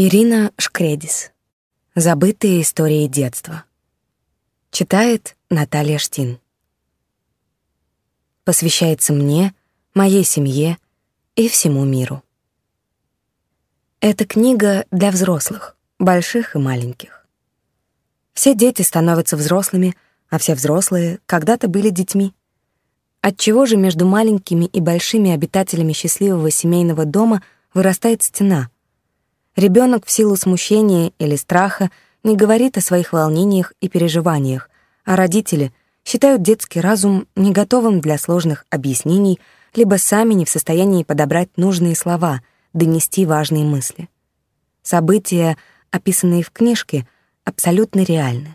Ирина Шкредис. Забытые истории детства. Читает Наталья Штин. Посвящается мне, моей семье и всему миру. Эта книга для взрослых, больших и маленьких. Все дети становятся взрослыми, а все взрослые когда-то были детьми. Отчего же между маленькими и большими обитателями счастливого семейного дома вырастает стена? Ребенок в силу смущения или страха не говорит о своих волнениях и переживаниях, а родители считают детский разум не готовым для сложных объяснений, либо сами не в состоянии подобрать нужные слова, донести важные мысли. События, описанные в книжке, абсолютно реальны.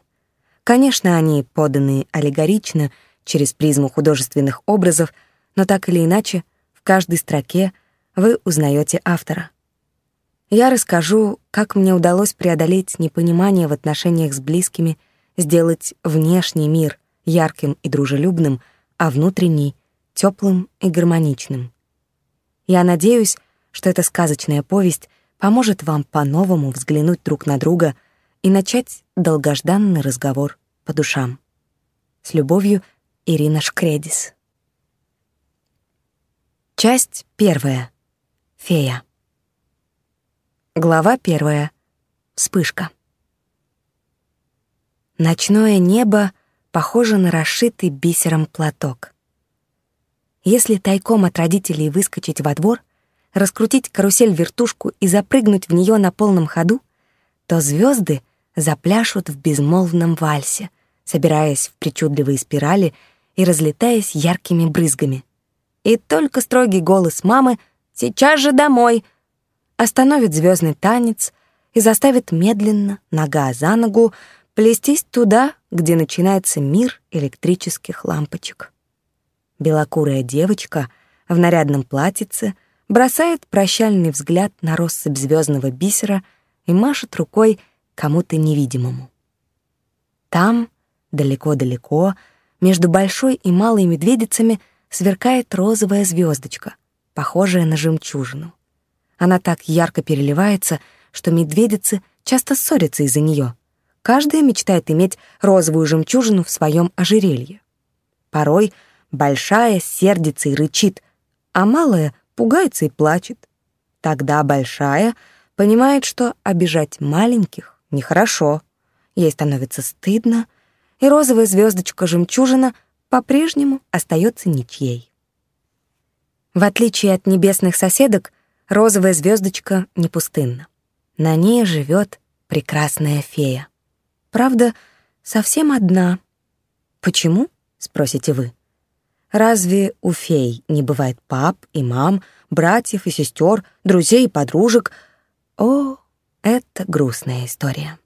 Конечно, они поданы аллегорично, через призму художественных образов, но так или иначе, в каждой строке вы узнаете автора. Я расскажу, как мне удалось преодолеть непонимание в отношениях с близкими, сделать внешний мир ярким и дружелюбным, а внутренний — теплым и гармоничным. Я надеюсь, что эта сказочная повесть поможет вам по-новому взглянуть друг на друга и начать долгожданный разговор по душам. С любовью, Ирина Шкредис. Часть первая. Фея. Глава первая. Вспышка. Ночное небо похоже на расшитый бисером платок. Если тайком от родителей выскочить во двор, раскрутить карусель-вертушку и запрыгнуть в нее на полном ходу, то звезды запляшут в безмолвном вальсе, собираясь в причудливые спирали и разлетаясь яркими брызгами. И только строгий голос мамы «Сейчас же домой!» Остановит звездный танец и заставит медленно, нога за ногу, плестись туда, где начинается мир электрических лампочек. Белокурая девочка в нарядном платьице бросает прощальный взгляд на россыпь звездного бисера и машет рукой кому-то невидимому. Там, далеко-далеко, между большой и малой медведицами сверкает розовая звездочка, похожая на жемчужину. Она так ярко переливается, что медведицы часто ссорятся из-за нее. Каждая мечтает иметь розовую жемчужину в своем ожерелье. Порой большая сердится и рычит, а малая пугается и плачет. Тогда большая понимает, что обижать маленьких нехорошо. Ей становится стыдно, и розовая звездочка-жемчужина по-прежнему остается ничьей. В отличие от небесных соседок, розовая звездочка не пустынна. На ней живет прекрасная фея. Правда, совсем одна. Почему? спросите вы. Разве у фей не бывает пап и мам, братьев и сестер, друзей и подружек? О, это грустная история.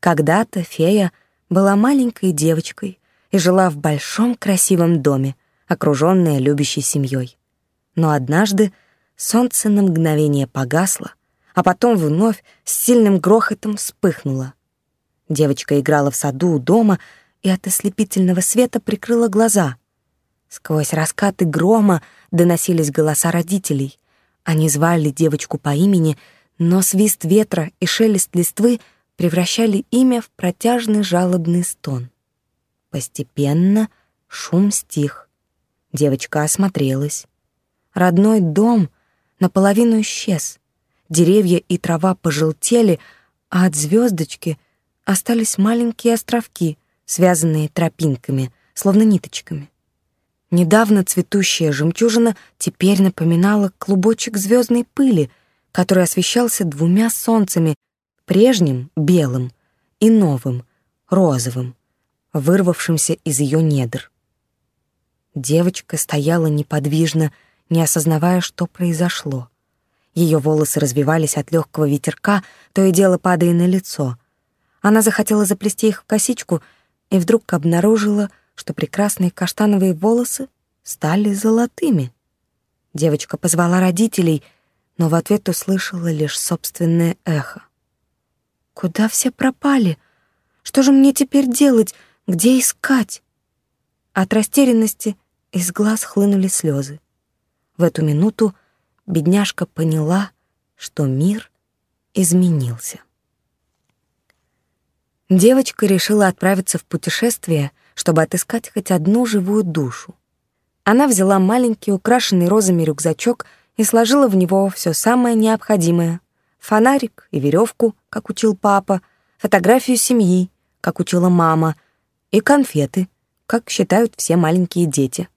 Когда-то фея была маленькой девочкой и жила в большом красивом доме, окружённая любящей семьей. Но однажды солнце на мгновение погасло, а потом вновь с сильным грохотом вспыхнуло. Девочка играла в саду у дома и от ослепительного света прикрыла глаза. Сквозь раскаты грома доносились голоса родителей. Они звали девочку по имени, но свист ветра и шелест листвы превращали имя в протяжный жалобный стон. Постепенно шум стих. Девочка осмотрелась. Родной дом наполовину исчез. Деревья и трава пожелтели, а от звездочки остались маленькие островки, связанные тропинками, словно ниточками. Недавно цветущая жемчужина теперь напоминала клубочек звездной пыли, который освещался двумя солнцами, прежним — белым и новым — розовым, вырвавшимся из ее недр. Девочка стояла неподвижно, не осознавая, что произошло. Ее волосы развивались от легкого ветерка, то и дело падая на лицо. Она захотела заплести их в косичку и вдруг обнаружила, что прекрасные каштановые волосы стали золотыми. Девочка позвала родителей, но в ответ услышала лишь собственное эхо. «Куда все пропали? Что же мне теперь делать? Где искать?» От растерянности из глаз хлынули слезы. В эту минуту бедняжка поняла, что мир изменился. Девочка решила отправиться в путешествие, чтобы отыскать хоть одну живую душу. Она взяла маленький украшенный розами рюкзачок и сложила в него все самое необходимое: фонарик и веревку, как учил папа, фотографию семьи, как учила мама, и конфеты, как считают все маленькие дети.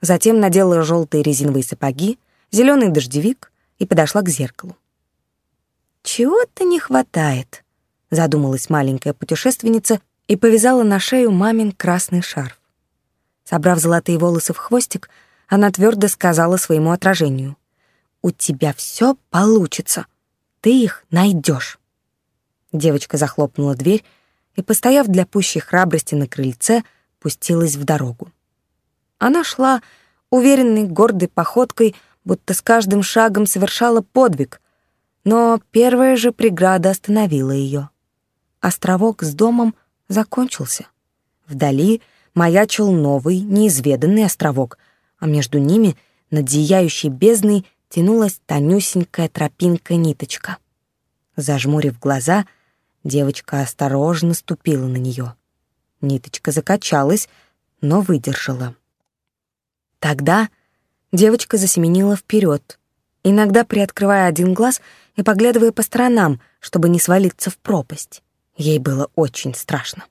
Затем надела желтые резиновые сапоги, зеленый дождевик и подошла к зеркалу. Чего-то не хватает задумалась маленькая путешественница и повязала на шею мамин красный шарф. Собрав золотые волосы в хвостик, она твердо сказала своему отражению: "У тебя все получится. Ты их найдешь". Девочка захлопнула дверь и, постояв для пущей храбрости на крыльце, пустилась в дорогу. Она шла уверенной, гордой походкой, будто с каждым шагом совершала подвиг, но первая же преграда остановила ее островок с домом закончился. Вдали маячил новый, неизведанный островок, а между ними над зияющей бездной тянулась тонюсенькая тропинка-ниточка. Зажмурив глаза, девочка осторожно ступила на нее. Ниточка закачалась, но выдержала. Тогда девочка засеменила вперед, иногда приоткрывая один глаз и поглядывая по сторонам, чтобы не свалиться в пропасть. Ей было очень страшно.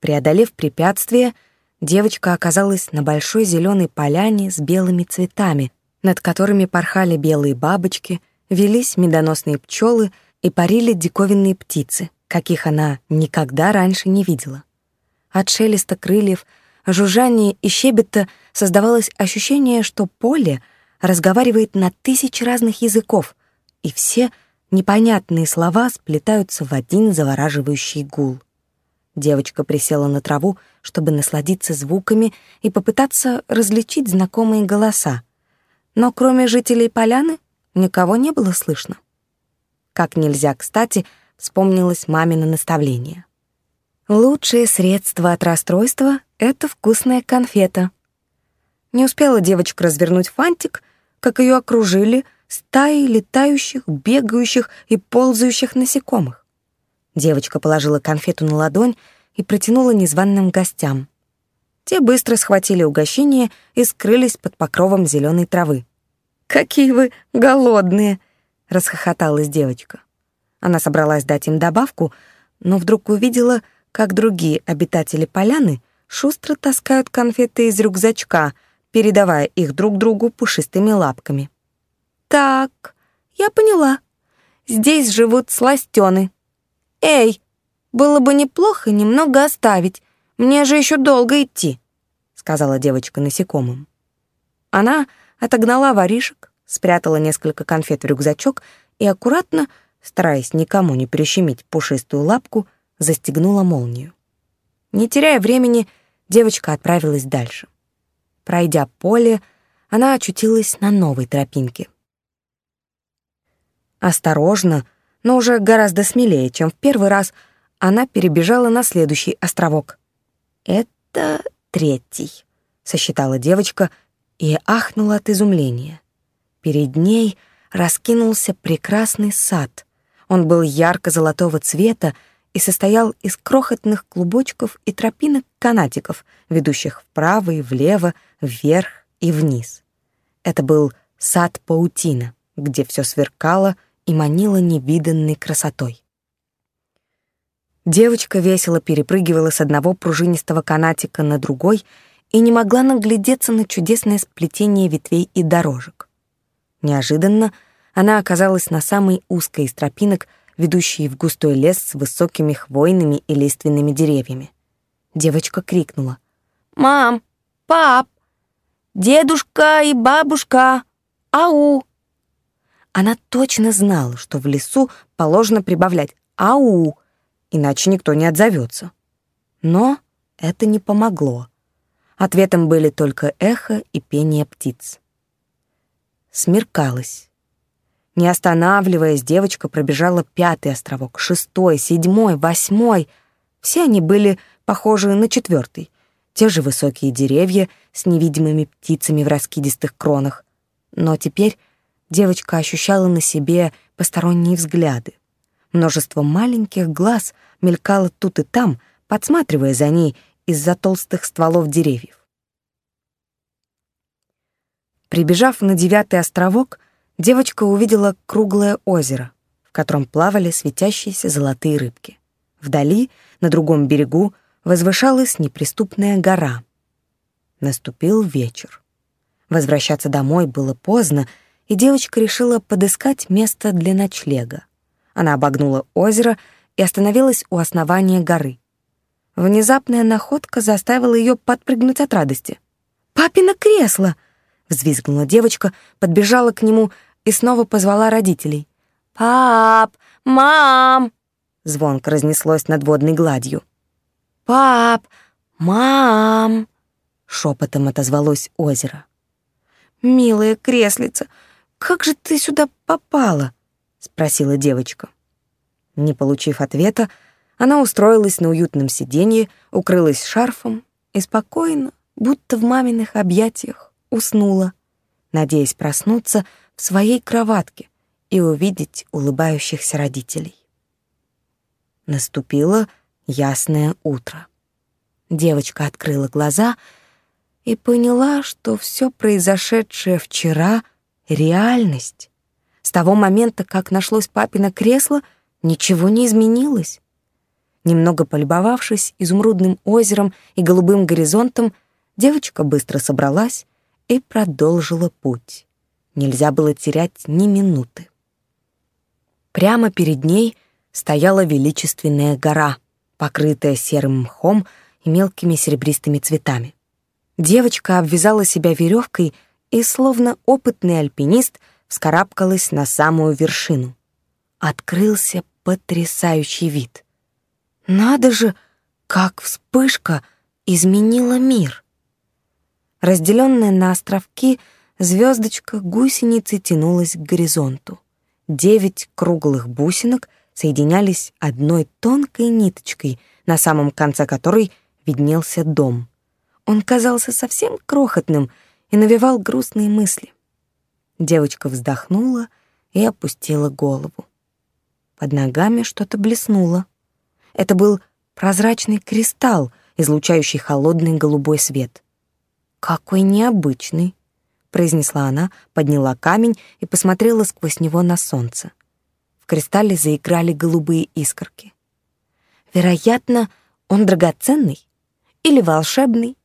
Преодолев препятствие, девочка оказалась на большой зеленой поляне с белыми цветами, над которыми порхали белые бабочки, велись медоносные пчелы и парили диковинные птицы, каких она никогда раньше не видела. От шелеста крыльев, жужжания и щебета создавалось ощущение, что поле разговаривает на тысячи разных языков, и все — Непонятные слова сплетаются в один завораживающий гул. Девочка присела на траву, чтобы насладиться звуками и попытаться различить знакомые голоса. Но кроме жителей поляны никого не было слышно. Как нельзя кстати, вспомнилось мамино наставление. Лучшее средство от расстройства — это вкусная конфета. Не успела девочка развернуть фантик, как ее окружили — стаи летающих, бегающих и ползающих насекомых. Девочка положила конфету на ладонь и протянула незваным гостям. Те быстро схватили угощение и скрылись под покровом зеленой травы. «Какие вы голодные!» — расхохоталась девочка. Она собралась дать им добавку, но вдруг увидела, как другие обитатели поляны шустро таскают конфеты из рюкзачка, передавая их друг другу пушистыми лапками. Так, я поняла. Здесь живут сластены. Эй, было бы неплохо немного оставить. Мне же еще долго идти, сказала девочка насекомым. Она отогнала воришек, спрятала несколько конфет в рюкзачок и аккуратно, стараясь никому не прищемить пушистую лапку, застегнула молнию. Не теряя времени, девочка отправилась дальше. Пройдя поле, она очутилась на новой тропинке. Осторожно, но уже гораздо смелее, чем в первый раз, она перебежала на следующий островок. «Это третий», — сосчитала девочка и ахнула от изумления. Перед ней раскинулся прекрасный сад. Он был ярко-золотого цвета и состоял из крохотных клубочков и тропинок-канатиков, ведущих вправо и влево, вверх и вниз. Это был сад-паутина, где все сверкало и манила невиданной красотой. Девочка весело перепрыгивала с одного пружинистого канатика на другой и не могла наглядеться на чудесное сплетение ветвей и дорожек. Неожиданно она оказалась на самой узкой из тропинок, ведущей в густой лес с высокими хвойными и лиственными деревьями. Девочка крикнула. «Мам! Пап! Дедушка и бабушка! Ау!» Она точно знала, что в лесу положено прибавлять «ау», иначе никто не отзовется. Но это не помогло. Ответом были только эхо и пение птиц. Смеркалось. Не останавливаясь, девочка пробежала пятый островок, шестой, седьмой, восьмой. Все они были похожи на четвертый. Те же высокие деревья с невидимыми птицами в раскидистых кронах. Но теперь девочка ощущала на себе посторонние взгляды. Множество маленьких глаз мелькало тут и там, подсматривая за ней из-за толстых стволов деревьев. Прибежав на девятый островок, девочка увидела круглое озеро, в котором плавали светящиеся золотые рыбки. Вдали, на другом берегу, возвышалась неприступная гора. Наступил вечер. Возвращаться домой было поздно, и девочка решила подыскать место для ночлега. Она обогнула озеро и остановилась у основания горы. Внезапная находка заставила ее подпрыгнуть от радости. «Папино кресло!» Взвизгнула девочка, подбежала к нему и снова позвала родителей. «Пап! Мам!» Звонко разнеслось над водной гладью. «Пап! Мам!» Шепотом отозвалось озеро. «Милая креслица, как же ты сюда попала?» Спросила девочка. Не получив ответа, она устроилась на уютном сиденье, укрылась шарфом и спокойно, будто в маминых объятиях, уснула, надеясь проснуться в своей кроватке и увидеть улыбающихся родителей. Наступило ясное утро. Девочка открыла глаза и поняла, что все произошедшее вчера — реальность. С того момента, как нашлось папино кресло, ничего не изменилось. Немного полюбовавшись изумрудным озером и голубым горизонтом, девочка быстро собралась и продолжила путь. Нельзя было терять ни минуты. Прямо перед ней стояла величественная гора, покрытая серым мхом и мелкими серебристыми цветами. Девочка обвязала себя веревкой и, словно опытный альпинист, вскарабкалась на самую вершину. Открылся потрясающий вид. Надо же, как вспышка изменила мир! Разделенная на островки, звездочка гусеницы тянулась к горизонту. Девять круглых бусинок соединялись одной тонкой ниточкой, на самом конце которой виднелся дом. Он казался совсем крохотным и навевал грустные мысли. Девочка вздохнула и опустила голову. Под ногами что-то блеснуло. Это был прозрачный кристалл, излучающий холодный голубой свет. «Какой необычный», — произнесла она, подняла камень и посмотрела сквозь него на солнце. В кристалле заиграли голубые искорки. «Вероятно, он драгоценный или волшебный.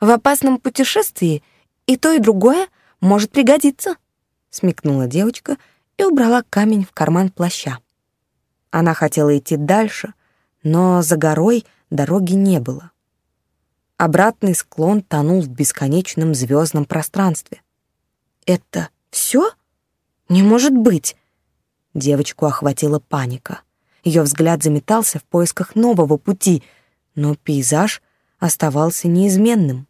В опасном путешествии и то, и другое может пригодиться», — смекнула девочка и убрала камень в карман плаща. Она хотела идти дальше, но за горой дороги не было. Обратный склон тонул в бесконечном звездном пространстве. «Это все? Не может быть!» Девочку охватила паника. Ее взгляд заметался в поисках нового пути, но пейзаж оставался неизменным.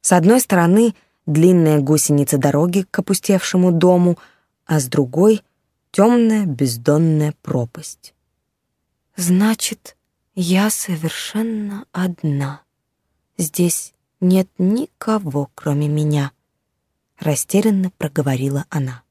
С одной стороны длинная гусеница дороги к опустевшему дому, а с другой — темная бездонная пропасть. «Значит, я совершенно одна», Здесь нет никого, кроме меня, растерянно проговорила она.